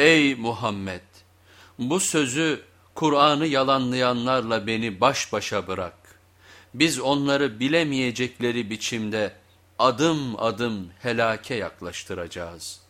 Ey Muhammed! Bu sözü Kur'an'ı yalanlayanlarla beni baş başa bırak. Biz onları bilemeyecekleri biçimde adım adım helake yaklaştıracağız.''